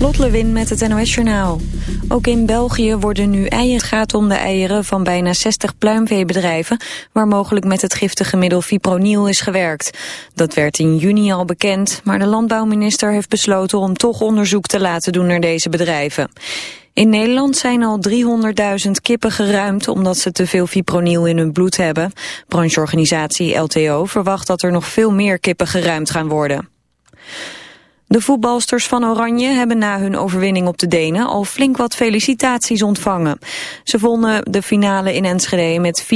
Lot Lewin met het NOS Journaal. Ook in België worden nu eieren. gaat om de eieren van bijna 60 pluimveebedrijven... waar mogelijk met het giftige middel fipronil is gewerkt. Dat werd in juni al bekend, maar de landbouwminister heeft besloten... om toch onderzoek te laten doen naar deze bedrijven. In Nederland zijn al 300.000 kippen geruimd omdat ze te veel fipronil in hun bloed hebben. Brancheorganisatie LTO verwacht dat er nog veel meer kippen geruimd gaan worden. De voetbalsters van Oranje hebben na hun overwinning op de Denen al flink wat felicitaties ontvangen. Ze vonden de finale in Enschede met 4-2.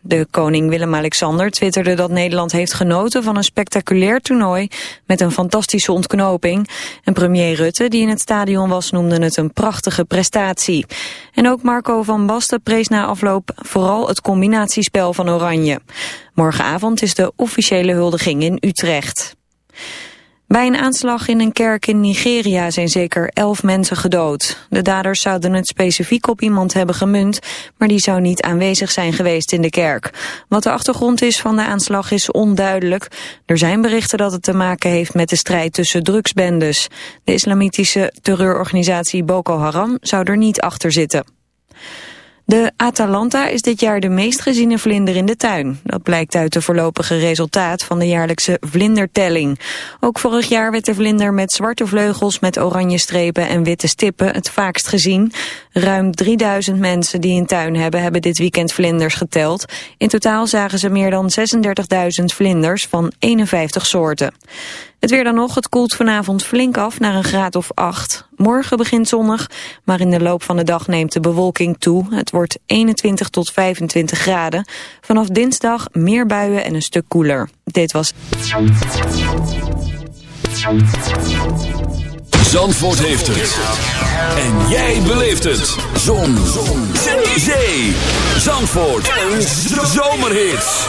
De koning Willem-Alexander twitterde dat Nederland heeft genoten van een spectaculair toernooi met een fantastische ontknoping. En premier Rutte, die in het stadion was, noemde het een prachtige prestatie. En ook Marco van Basten prees na afloop vooral het combinatiespel van Oranje. Morgenavond is de officiële huldiging in Utrecht. Bij een aanslag in een kerk in Nigeria zijn zeker elf mensen gedood. De daders zouden het specifiek op iemand hebben gemunt, maar die zou niet aanwezig zijn geweest in de kerk. Wat de achtergrond is van de aanslag is onduidelijk. Er zijn berichten dat het te maken heeft met de strijd tussen drugsbendes. De islamitische terreurorganisatie Boko Haram zou er niet achter zitten. De Atalanta is dit jaar de meest geziene vlinder in de tuin. Dat blijkt uit de voorlopige resultaat van de jaarlijkse vlindertelling. Ook vorig jaar werd de vlinder met zwarte vleugels met oranje strepen en witte stippen het vaakst gezien. Ruim 3000 mensen die een tuin hebben, hebben dit weekend vlinders geteld. In totaal zagen ze meer dan 36.000 vlinders van 51 soorten. Het weer dan nog, het koelt vanavond flink af naar een graad of 8. Morgen begint zonnig, maar in de loop van de dag neemt de bewolking toe. Het wordt 21 tot 25 graden. Vanaf dinsdag meer buien en een stuk koeler. Dit was... Zandvoort heeft het. En jij beleeft het. Zon. Zon. Zee. Zandvoort. Een zomerhit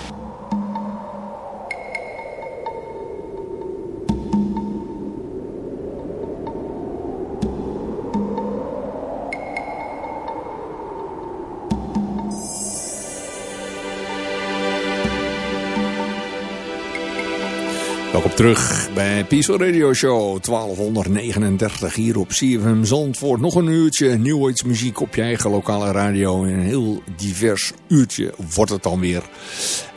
Terug bij Peaceful Radio Show 1239 hier op CFM Zandvoort. Nog een uurtje nieuwheidsmuziek op je eigen lokale radio. En een heel divers uurtje wordt het dan weer.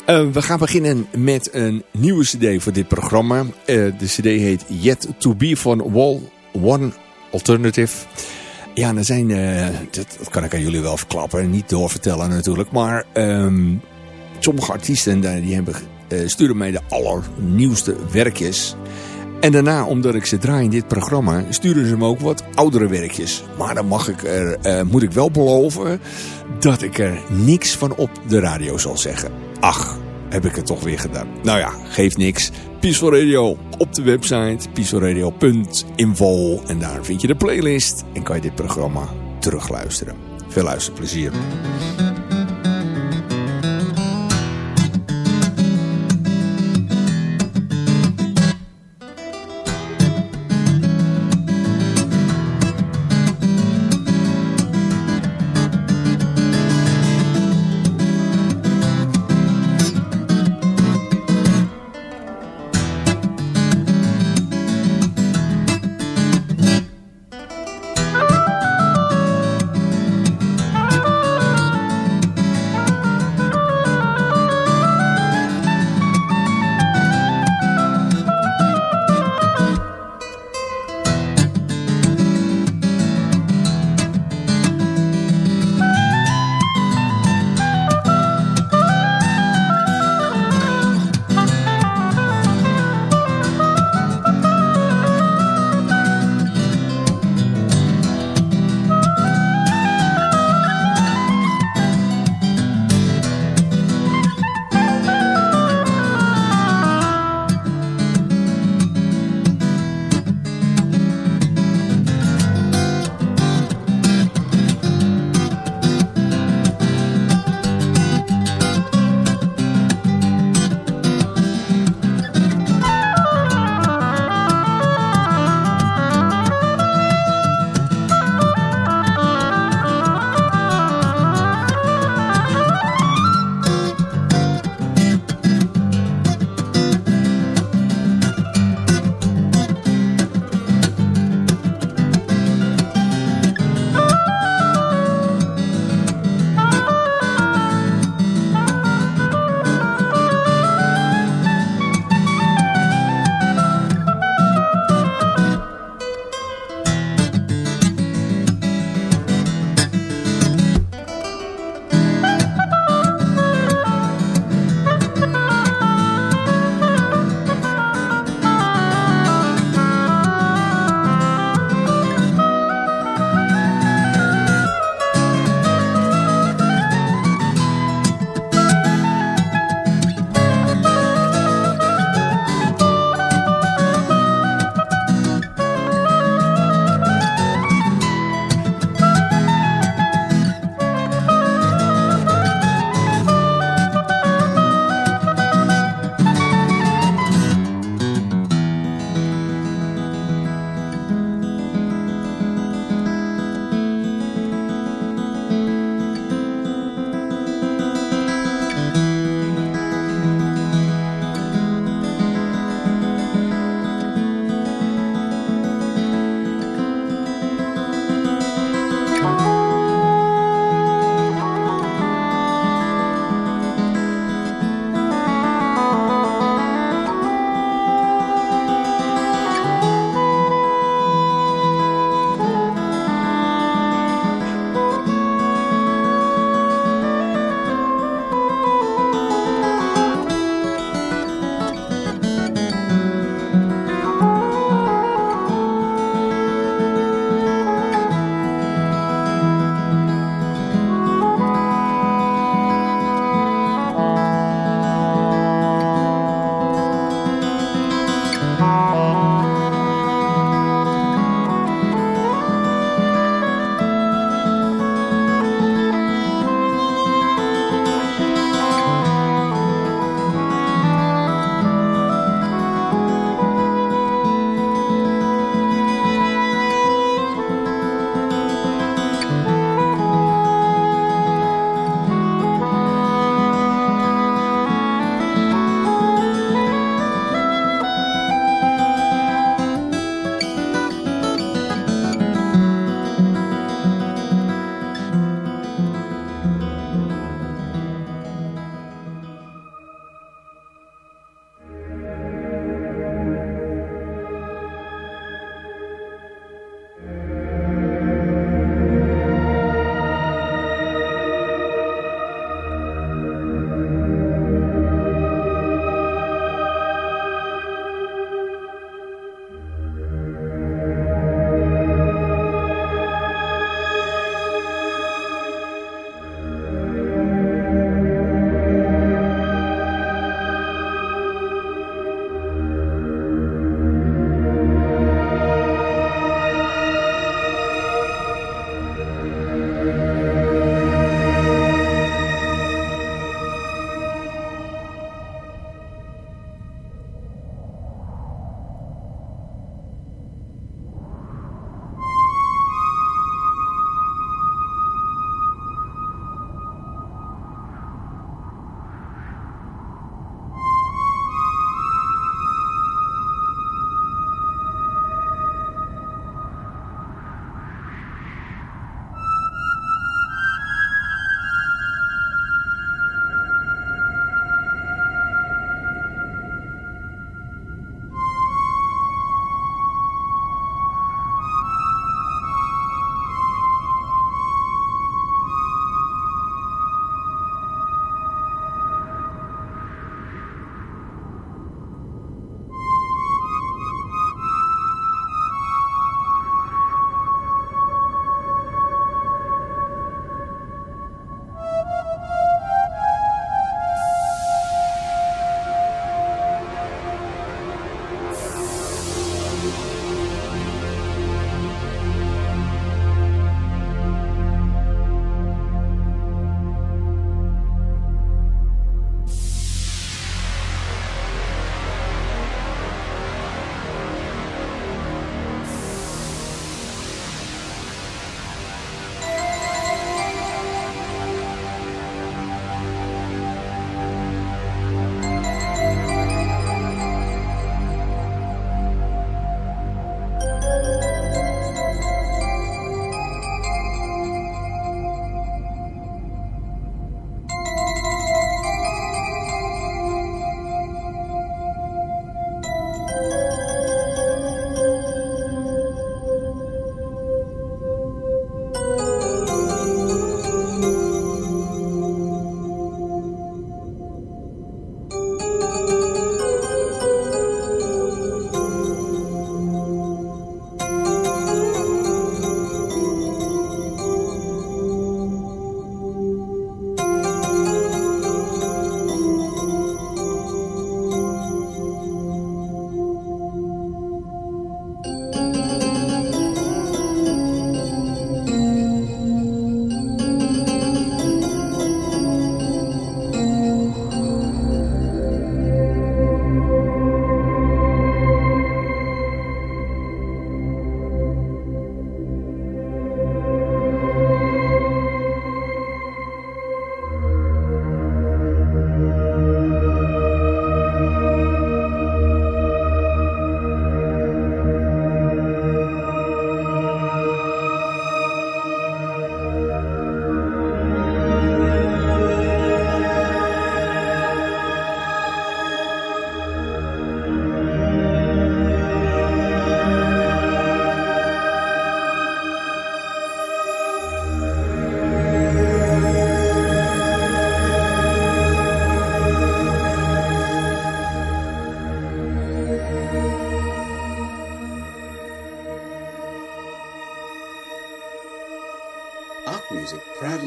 Uh, we gaan beginnen met een nieuwe cd voor dit programma. Uh, de cd heet Yet To Be van Wall One Alternative. Ja, er zijn, uh, dat, kan ik aan jullie wel verklappen, niet doorvertellen natuurlijk. Maar um, sommige artiesten die hebben uh, sturen mij de allernieuwste werkjes. En daarna, omdat ik ze draai in dit programma, sturen ze me ook wat oudere werkjes. Maar dan mag ik er, uh, moet ik wel beloven dat ik er niks van op de radio zal zeggen. Ach, heb ik het toch weer gedaan. Nou ja, geeft niks. Peaceful Radio op de website peacefulradio.info en daar vind je de playlist en kan je dit programma terugluisteren. Veel luisterplezier.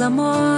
amor.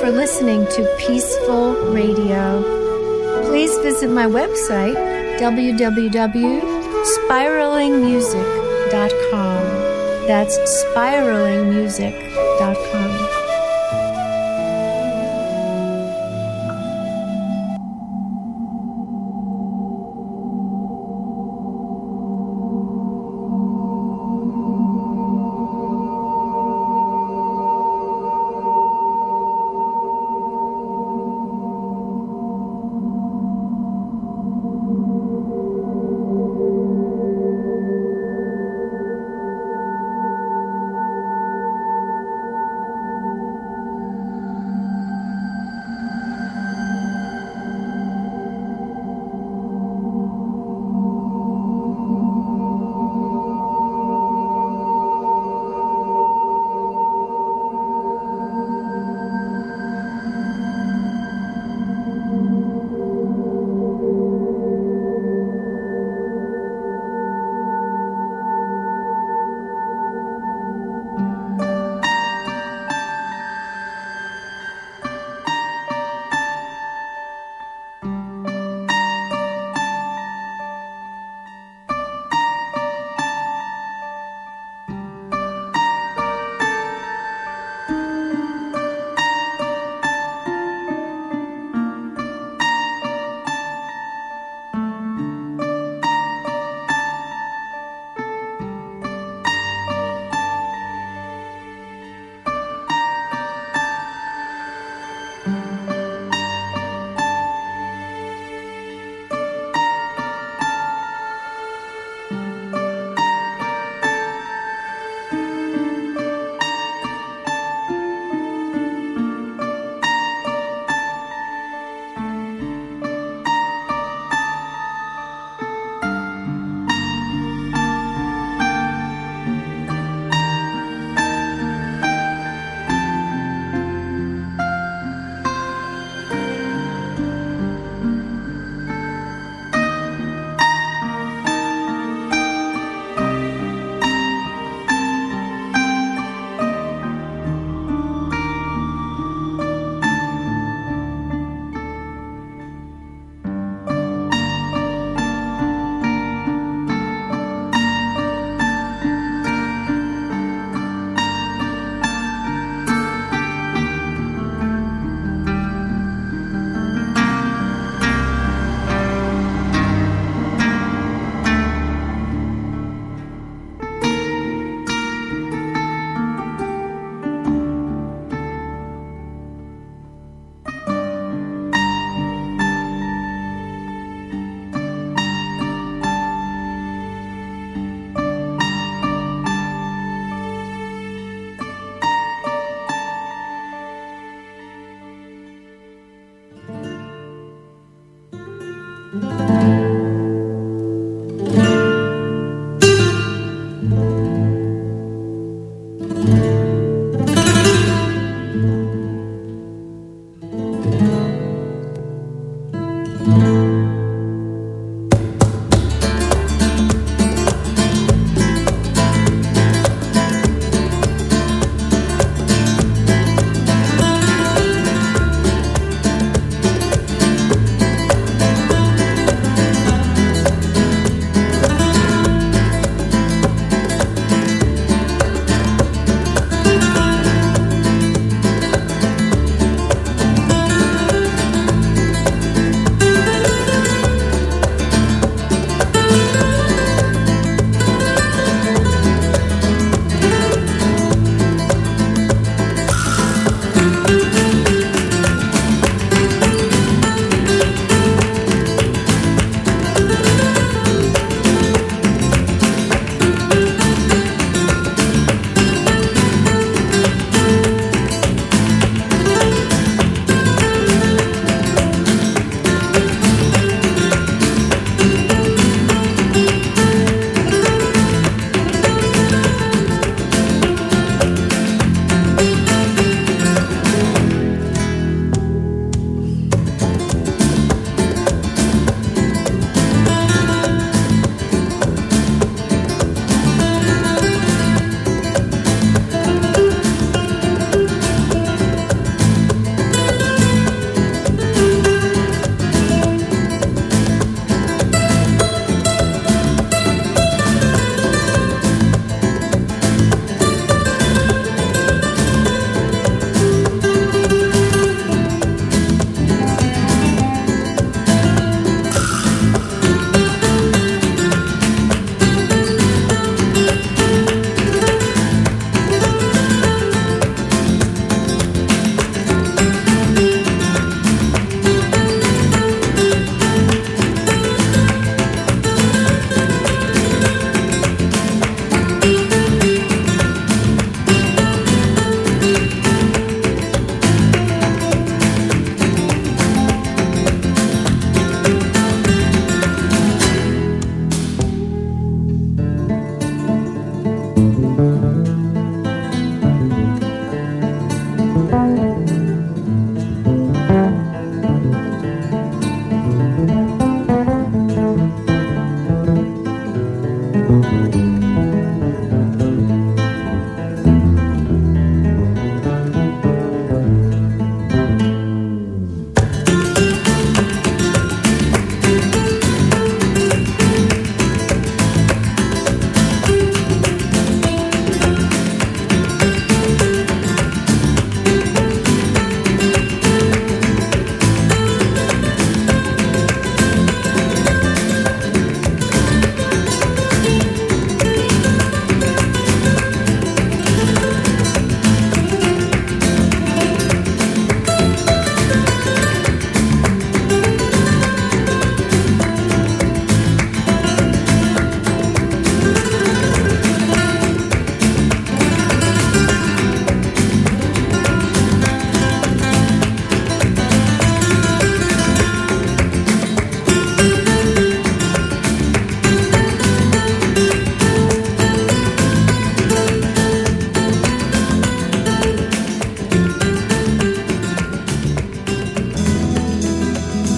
for listening to Peaceful Radio. Please visit my website, www.spiralingmusic.com. That's spiralingmusic.com.